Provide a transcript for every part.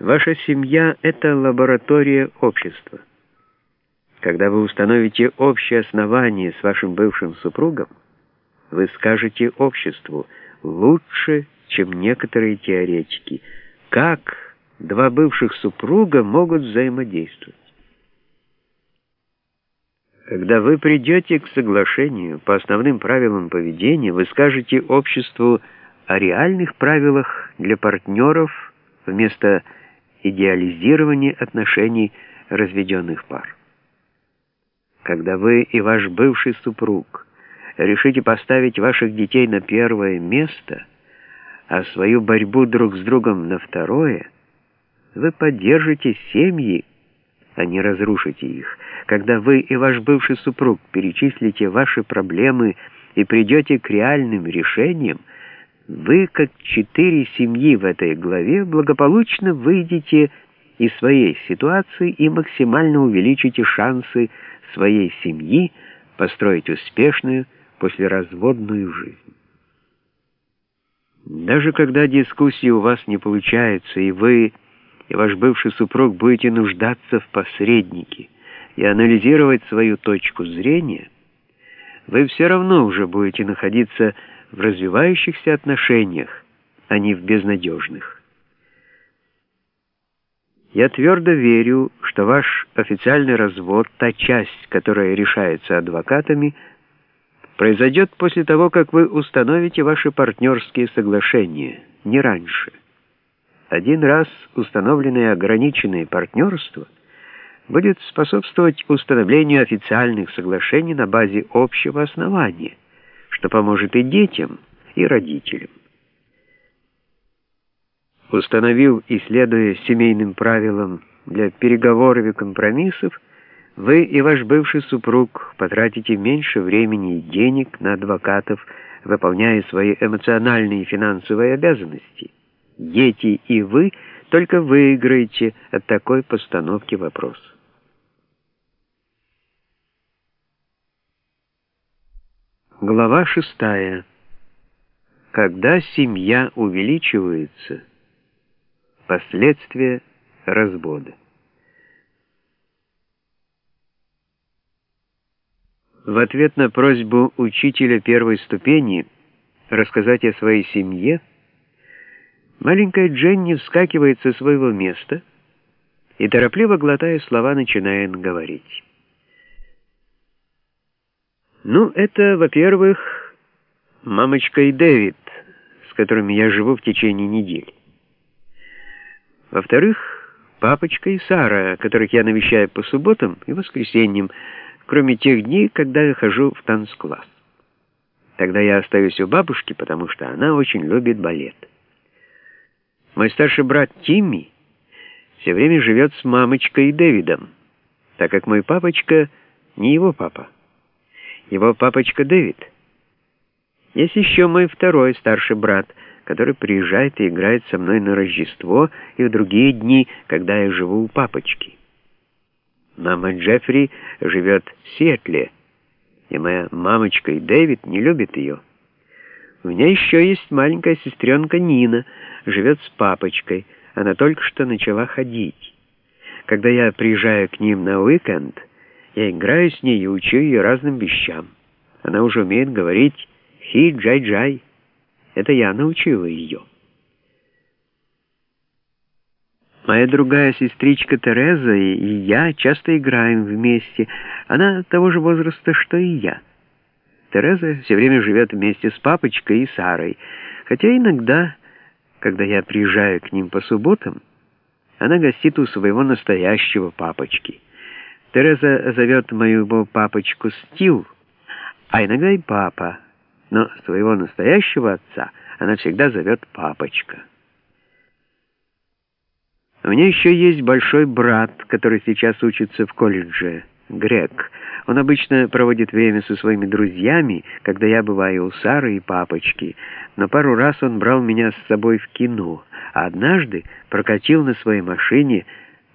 Ваша семья — это лаборатория общества. Когда вы установите общее основание с вашим бывшим супругом, вы скажете обществу лучше, чем некоторые теоретики, как два бывших супруга могут взаимодействовать. Когда вы придете к соглашению по основным правилам поведения, вы скажете обществу о реальных правилах для партнеров вместо идеализирования отношений разведенных пар. Когда вы и ваш бывший супруг решите поставить ваших детей на первое место, а свою борьбу друг с другом на второе, вы поддержите семьи, а не разрушите их. Когда вы и ваш бывший супруг перечислите ваши проблемы и придете к реальным решениям, вы, как четыре семьи в этой главе, благополучно выйдете из своей ситуации и максимально увеличите шансы своей семьи построить успешную послеразводную жизнь. Даже когда дискуссии у вас не получаются, и вы, и ваш бывший супруг будете нуждаться в посреднике и анализировать свою точку зрения, вы все равно уже будете находиться в развивающихся отношениях, а не в безнадежных. Я твердо верю, что ваш официальный развод, та часть, которая решается адвокатами, произойдет после того, как вы установите ваши партнерские соглашения, не раньше. Один раз установленное ограниченное партнерство будет способствовать установлению официальных соглашений на базе общего основания – что поможет и детям, и родителям. Установив и следуя семейным правилам для переговоров и компромиссов, вы и ваш бывший супруг потратите меньше времени и денег на адвокатов, выполняя свои эмоциональные и финансовые обязанности. Дети и вы только выиграете от такой постановки вопроса. Глава шестая. Когда семья увеличивается, последствия развода. В ответ на просьбу учителя первой ступени рассказать о своей семье, маленькая Дженни вскакивает со своего места и, торопливо глотая слова, начинает говорить. Ну, это, во-первых, мамочка и Дэвид, с которыми я живу в течение недели. Во-вторых, папочка и Сара, которых я навещаю по субботам и воскресеньям, кроме тех дней, когда я хожу в танцкласс. Тогда я остаюсь у бабушки, потому что она очень любит балет. Мой старший брат Тимми все время живет с мамочкой и Дэвидом, так как мой папочка не его папа его папочка Дэвид. Есть еще мой второй старший брат, который приезжает и играет со мной на Рождество и в другие дни, когда я живу у папочки. Мама Джеффри живет в Сиэтле, и моя мамочка и Дэвид не любят ее. У меня еще есть маленькая сестренка Нина, живет с папочкой, она только что начала ходить. Когда я приезжаю к ним на уикенд, я играю с ней и учу ее разным вещам. Она уже умеет говорить «хи-джай-джай». Это я научила ее. Моя другая сестричка Тереза и я часто играем вместе. Она того же возраста, что и я. Тереза все время живет вместе с папочкой и Сарой, хотя иногда, когда я приезжаю к ним по субботам, она гостит у своего настоящего папочки. Тереза зовет моего папочку Стив, а иногда и папа, но своего настоящего отца она всегда зовет папочка. У меня еще есть большой брат, который сейчас учится в колледже, Грег. Он обычно проводит время со своими друзьями, когда я бываю у Сары и папочки, но пару раз он брал меня с собой в кино, а однажды прокатил на своей машине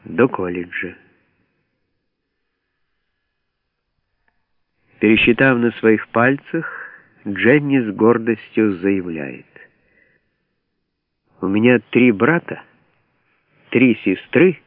до колледжа. Пересчитав на своих пальцах, Дженни с гордостью заявляет. «У меня три брата три сестры